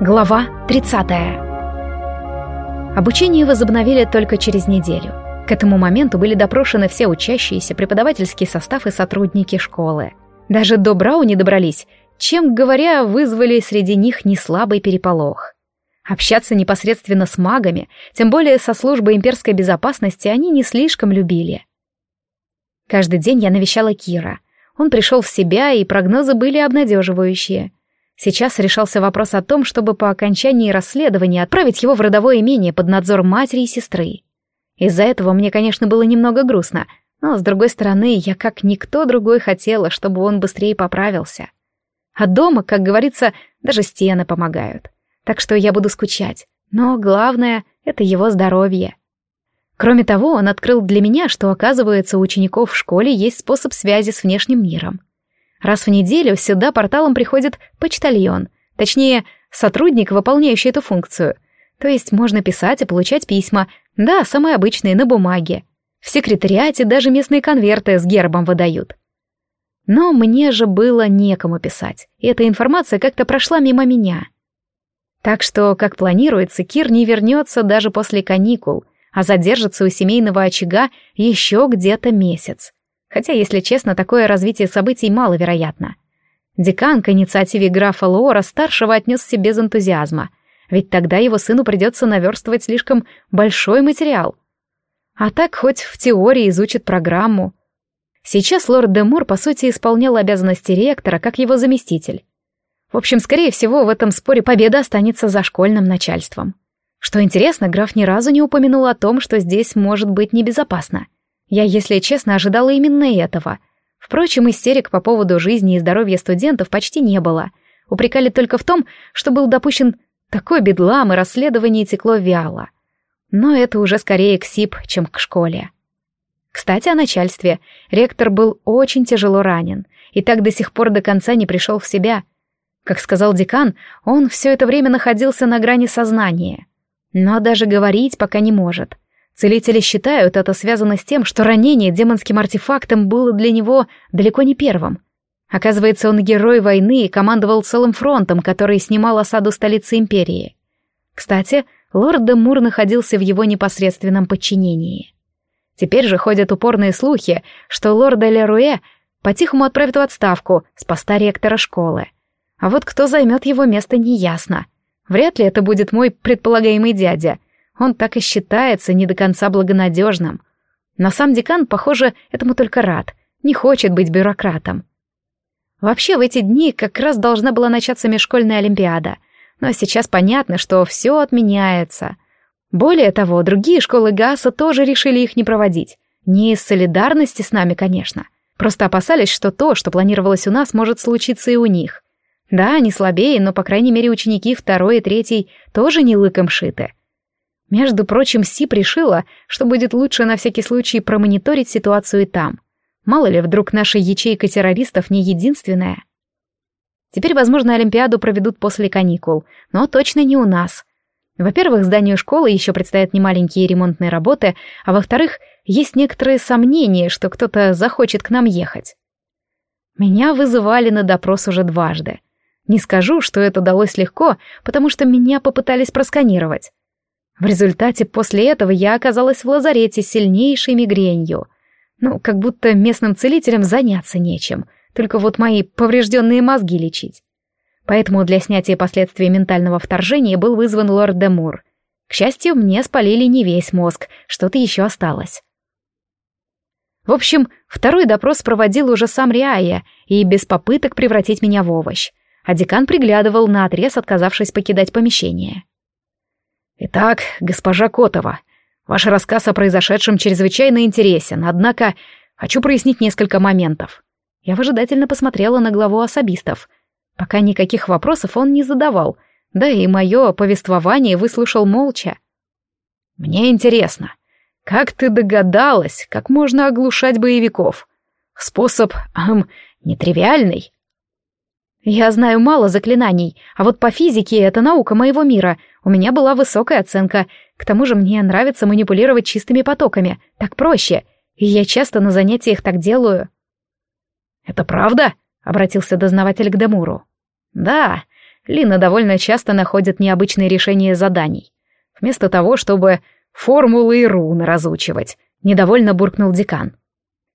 Глава 30. Обучение возобновили только через неделю. К этому моменту были допрошены все учащиеся, преподавательский состав и сотрудники школы. Даже до Брауни добрались, чем, говоря, вызвали среди них неслабый переполох. Общаться непосредственно с магами, тем более со службой имперской безопасности, они не слишком любили. Каждый день я навещала Кира. Он пришел в себя, и прогнозы были обнадеживающие — Сейчас решался вопрос о том, чтобы по окончании расследования отправить его в родовое имение под надзор матери и сестры. Из-за этого мне, конечно, было немного грустно, но, с другой стороны, я как никто другой хотела, чтобы он быстрее поправился. А дома, как говорится, даже стены помогают. Так что я буду скучать. Но главное — это его здоровье. Кроме того, он открыл для меня, что, оказывается, у учеников в школе есть способ связи с внешним миром. Раз в неделю сюда порталом приходит почтальон, точнее, сотрудник, выполняющий эту функцию. То есть можно писать и получать письма, да, самые обычные, на бумаге. В секретариате даже местные конверты с гербом выдают. Но мне же было некому писать, и эта информация как-то прошла мимо меня. Так что, как планируется, Кир не вернется даже после каникул, а задержится у семейного очага еще где-то месяц. Хотя, если честно, такое развитие событий маловероятно. Декан к инициативе графа Лоора-старшего отнесся без энтузиазма, ведь тогда его сыну придется наверстывать слишком большой материал. А так хоть в теории изучит программу. Сейчас лорд Демур, по сути, исполнял обязанности ректора, как его заместитель. В общем, скорее всего, в этом споре победа останется за школьным начальством. Что интересно, граф ни разу не упомянул о том, что здесь может быть небезопасно — я, если честно, ожидала именно этого. Впрочем, истерик по поводу жизни и здоровья студентов почти не было. Упрекали только в том, что был допущен такой бедлам, и расследование текло вяло. Но это уже скорее к СИП, чем к школе. Кстати, о начальстве. Ректор был очень тяжело ранен, и так до сих пор до конца не пришел в себя. Как сказал декан, он все это время находился на грани сознания. Но даже говорить пока не может. Целители считают это связано с тем, что ранение демонским артефактом было для него далеко не первым. Оказывается, он герой войны и командовал целым фронтом, который снимал осаду столицы империи. Кстати, лорд де Мур находился в его непосредственном подчинении. Теперь же ходят упорные слухи, что лорд Леруэ по-тихому отправит в отставку с поста ректора школы. А вот кто займет его место, неясно. Вряд ли это будет мой предполагаемый дядя — он так и считается не до конца благонадежным. Но сам декан, похоже, этому только рад, не хочет быть бюрократом. Вообще, в эти дни как раз должна была начаться межшкольная олимпиада, но сейчас понятно, что все отменяется. Более того, другие школы ГАСа тоже решили их не проводить. Не из солидарности с нами, конечно. Просто опасались, что то, что планировалось у нас, может случиться и у них. Да, они слабее, но, по крайней мере, ученики второй и третий тоже не лыком шиты. Между прочим, Сип решила, что будет лучше на всякий случай промониторить ситуацию и там. Мало ли, вдруг наша ячейка террористов не единственная. Теперь, возможно, Олимпиаду проведут после каникул, но точно не у нас. Во-первых, зданию школы еще предстоят немаленькие ремонтные работы, а во-вторых, есть некоторые сомнения, что кто-то захочет к нам ехать. Меня вызывали на допрос уже дважды. Не скажу, что это далось легко, потому что меня попытались просканировать. В результате после этого я оказалась в лазарете с сильнейшей мигренью. Ну, как будто местным целителям заняться нечем, только вот мои поврежденные мозги лечить. Поэтому для снятия последствий ментального вторжения был вызван лорд Демур. К счастью, мне спалили не весь мозг, что-то еще осталось. В общем, второй допрос проводил уже сам Риая и без попыток превратить меня в овощ, а декан приглядывал на отрез, отказавшись покидать помещение. «Итак, госпожа Котова, ваш рассказ о произошедшем чрезвычайно интересен, однако хочу прояснить несколько моментов». Я выжидательно посмотрела на главу особистов. Пока никаких вопросов он не задавал, да и мое повествование выслушал молча. «Мне интересно, как ты догадалась, как можно оглушать боевиков? Способ, эм, нетривиальный?» Я знаю мало заклинаний, а вот по физике это наука моего мира. У меня была высокая оценка. К тому же мне нравится манипулировать чистыми потоками. Так проще. И я часто на занятиях так делаю. «Это правда?» — обратился дознаватель к Демуру. «Да. Лина довольно часто находит необычные решения заданий. Вместо того, чтобы формулы и руны разучивать, недовольно буркнул декан.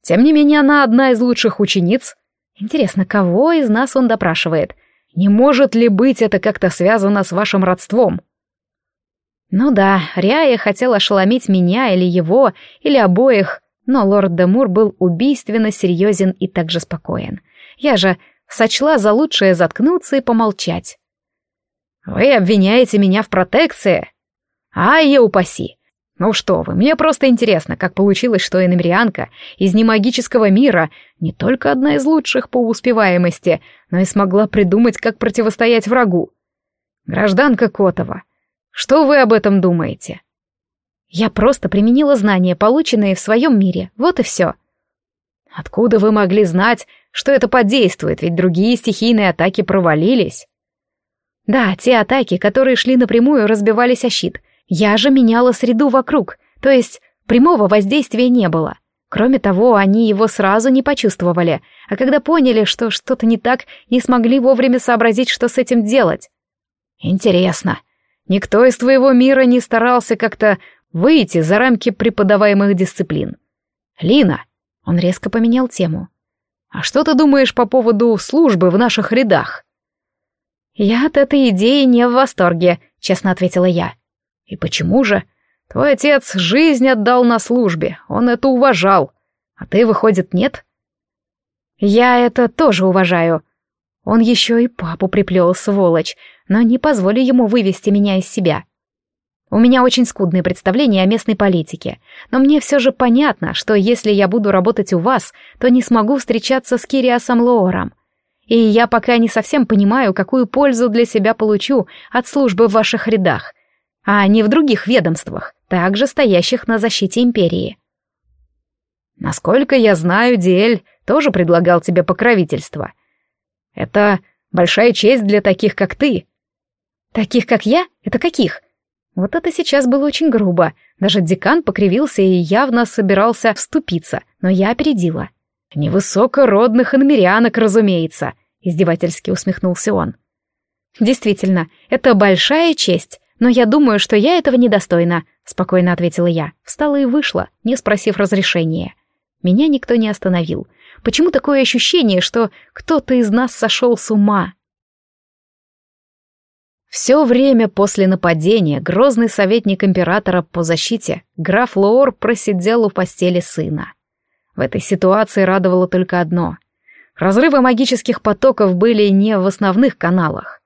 Тем не менее, она одна из лучших учениц. Интересно, кого из нас он допрашивает? Не может ли быть это как-то связано с вашим родством? Ну да, Ряя хотел ошеломить меня или его, или обоих, но лорд Демур был убийственно серьезен и также спокоен. Я же сочла за лучшее заткнуться и помолчать. «Вы обвиняете меня в протекции?» «Ай, я упаси! Ну что вы, мне просто интересно, как получилось, что иномерианка из немагического мира не только одна из лучших по успеваемости, но и смогла придумать, как противостоять врагу. Гражданка Котова, что вы об этом думаете?» «Я просто применила знания, полученные в своем мире, вот и все». «Откуда вы могли знать, что это подействует, ведь другие стихийные атаки провалились?» «Да, те атаки, которые шли напрямую, разбивались о щит», я же меняла среду вокруг, то есть прямого воздействия не было. Кроме того, они его сразу не почувствовали, а когда поняли, что что-то не так, не смогли вовремя сообразить, что с этим делать. Интересно, никто из твоего мира не старался как-то выйти за рамки преподаваемых дисциплин? Лина, он резко поменял тему. А что ты думаешь по поводу службы в наших рядах? Я от этой идеи не в восторге, честно ответила я. И почему же? Твой отец жизнь отдал на службе, он это уважал. А ты, выходит, нет? Я это тоже уважаю. Он еще и папу приплел, сволочь, но не позволю ему вывести меня из себя. У меня очень скудные представления о местной политике, но мне все же понятно, что если я буду работать у вас, то не смогу встречаться с Кириасом Лоором. И я пока не совсем понимаю, какую пользу для себя получу от службы в ваших рядах — а не в других ведомствах, также стоящих на защите империи. Насколько я знаю, Диэль тоже предлагал тебе покровительство. Это большая честь для таких, как ты. Таких, как я? Это каких? Вот это сейчас было очень грубо. Даже декан покривился и явно собирался вступиться, но я опередила. Невысокородных инмерянок, разумеется, издевательски усмехнулся он. Действительно, это большая честь, «Но я думаю, что я этого недостойна», — спокойно ответила я. Встала и вышла, не спросив разрешения. Меня никто не остановил. Почему такое ощущение, что кто-то из нас сошел с ума? Все время после нападения грозный советник императора по защите, граф Лоор, просидел у постели сына. В этой ситуации радовало только одно. Разрывы магических потоков были не в основных каналах.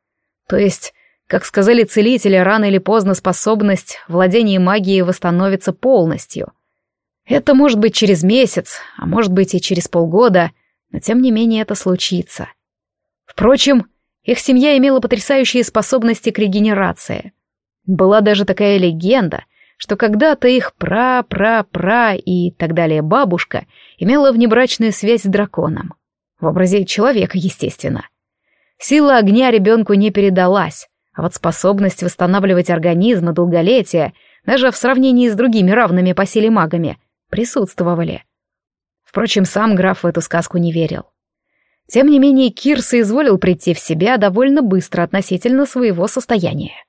То есть как сказали целители, рано или поздно способность владения магией восстановится полностью. Это может быть через месяц, а может быть и через полгода, но тем не менее это случится. Впрочем, их семья имела потрясающие способности к регенерации. Была даже такая легенда, что когда-то их пра-пра-пра и так далее бабушка имела внебрачную связь с драконом. В образе человека, естественно. Сила огня ребенку не передалась, а вот способность восстанавливать организм и долголетие, даже в сравнении с другими равными по силе магами, присутствовали. Впрочем, сам граф в эту сказку не верил. Тем не менее, Кир соизволил прийти в себя довольно быстро относительно своего состояния.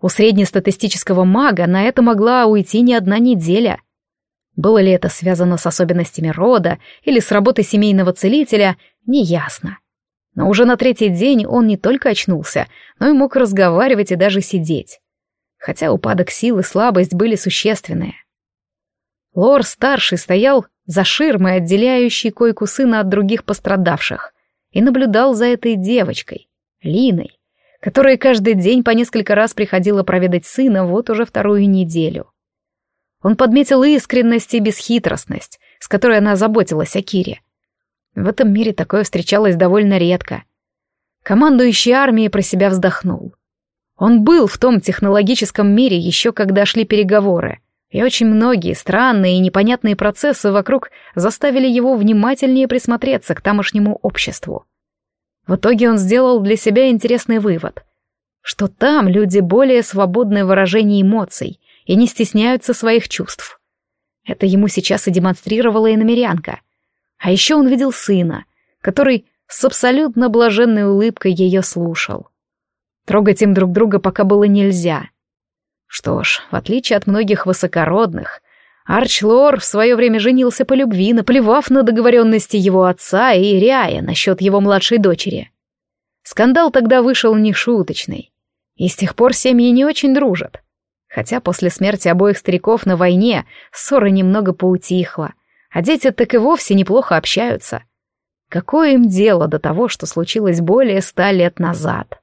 У среднестатистического мага на это могла уйти не одна неделя. Было ли это связано с особенностями рода или с работой семейного целителя, неясно. Но уже на третий день он не только очнулся, но и мог разговаривать и даже сидеть. Хотя упадок сил и слабость были существенные. Лор-старший стоял за ширмой, отделяющей койку сына от других пострадавших, и наблюдал за этой девочкой, Линой, которая каждый день по несколько раз приходила проведать сына вот уже вторую неделю. Он подметил искренность и бесхитростность, с которой она заботилась о Кире, в этом мире такое встречалось довольно редко. Командующий армией про себя вздохнул. Он был в том технологическом мире еще когда шли переговоры, и очень многие странные и непонятные процессы вокруг заставили его внимательнее присмотреться к тамошнему обществу. В итоге он сделал для себя интересный вывод, что там люди более свободны в выражении эмоций и не стесняются своих чувств. Это ему сейчас и демонстрировала иномерянка — а еще он видел сына, который с абсолютно блаженной улыбкой ее слушал. Трогать им друг друга пока было нельзя. Что ж, в отличие от многих высокородных, Арчлор в свое время женился по любви, наплевав на договоренности его отца и Ряя насчет его младшей дочери. Скандал тогда вышел нешуточный, и с тех пор семьи не очень дружат. Хотя после смерти обоих стариков на войне ссора немного поутихла, а дети так и вовсе неплохо общаются. Какое им дело до того, что случилось более ста лет назад?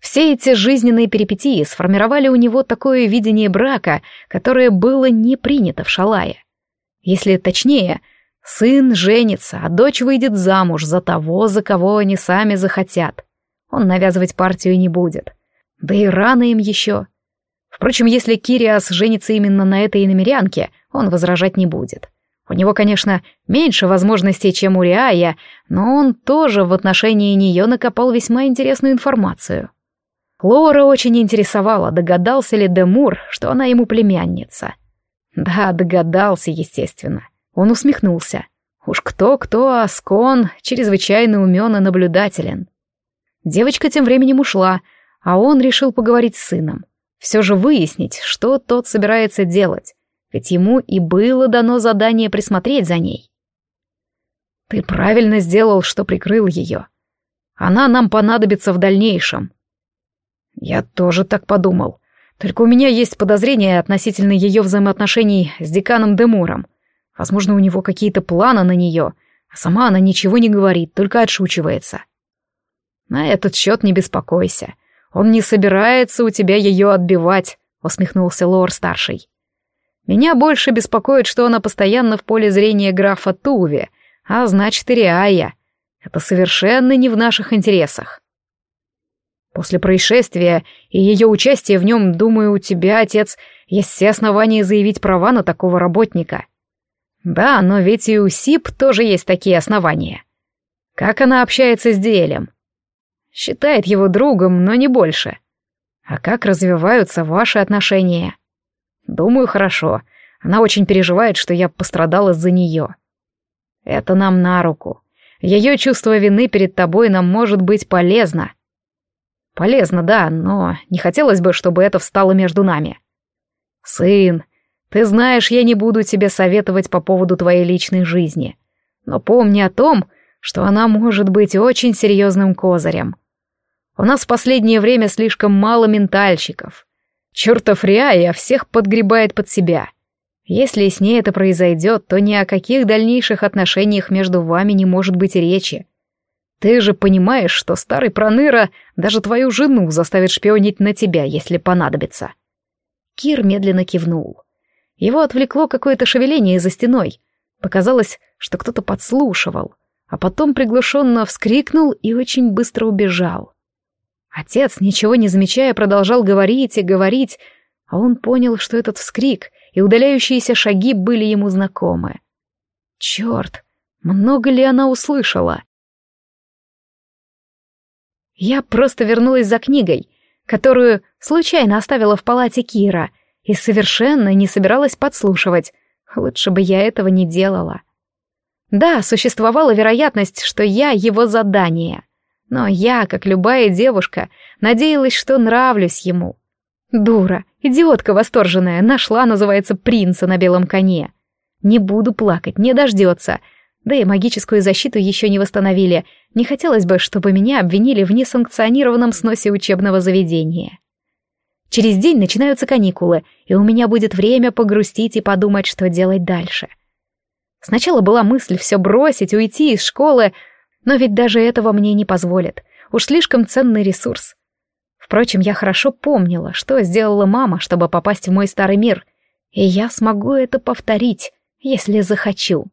Все эти жизненные перипетии сформировали у него такое видение брака, которое было не принято в Шалае. Если точнее, сын женится, а дочь выйдет замуж за того, за кого они сами захотят. Он навязывать партию не будет. Да и рано им еще. Впрочем, если Кириас женится именно на этой иномерянке, он возражать не будет. У него, конечно, меньше возможностей, чем у Риая, но он тоже в отношении нее накопал весьма интересную информацию. Лора очень интересовала, догадался ли Демур, что она ему племянница. Да, догадался, естественно. Он усмехнулся. Уж кто-кто, а Скон чрезвычайно умен и наблюдателен. Девочка тем временем ушла, а он решил поговорить с сыном. Все же выяснить, что тот собирается делать, ведь ему и было дано задание присмотреть за ней. «Ты правильно сделал, что прикрыл ее. Она нам понадобится в дальнейшем», я тоже так подумал. Только у меня есть подозрения относительно ее взаимоотношений с деканом Демуром. Возможно, у него какие-то планы на нее, а сама она ничего не говорит, только отшучивается. На этот счет не беспокойся. Он не собирается у тебя ее отбивать, усмехнулся Лор-старший. Меня больше беспокоит, что она постоянно в поле зрения графа Туви, а значит и Риая. Это совершенно не в наших интересах. После происшествия и ее участия в нем, думаю, у тебя, отец, есть все основания заявить права на такого работника. Да, но ведь и у Сип тоже есть такие основания. Как она общается с Диэлем? Считает его другом, но не больше. А как развиваются ваши отношения? Думаю, хорошо. Она очень переживает, что я пострадал из-за нее. Это нам на руку. Ее чувство вины перед тобой нам может быть полезно. Полезно, да, но не хотелось бы, чтобы это встало между нами. Сын, ты знаешь, я не буду тебе советовать по поводу твоей личной жизни. Но помни о том, что она может быть очень серьезным козырем. У нас в последнее время слишком мало ментальщиков. Чертов Риая всех подгребает под себя. Если с ней это произойдет, то ни о каких дальнейших отношениях между вами не может быть речи. Ты же понимаешь, что старый проныра даже твою жену заставит шпионить на тебя, если понадобится. Кир медленно кивнул. Его отвлекло какое-то шевеление за стеной. Показалось, что кто-то подслушивал, а потом приглушенно вскрикнул и очень быстро убежал. Отец, ничего не замечая, продолжал говорить и говорить, а он понял, что этот вскрик и удаляющиеся шаги были ему знакомы. Черт, много ли она услышала? Я просто вернулась за книгой, которую случайно оставила в палате Кира, и совершенно не собиралась подслушивать. Лучше бы я этого не делала. Да, существовала вероятность, что я его задание. Но я, как любая девушка, надеялась, что нравлюсь ему. Дура, идиотка восторженная, нашла, называется, принца на белом коне. Не буду плакать, не дождется — да и магическую защиту еще не восстановили. Не хотелось бы, чтобы меня обвинили в несанкционированном сносе учебного заведения. Через день начинаются каникулы, и у меня будет время погрустить и подумать, что делать дальше. Сначала была мысль все бросить, уйти из школы, но ведь даже этого мне не позволят. Уж слишком ценный ресурс. Впрочем, я хорошо помнила, что сделала мама, чтобы попасть в мой старый мир, и я смогу это повторить, если захочу.